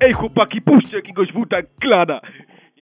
Ej chłopaki, puśćcie jakiegoś wuta klana.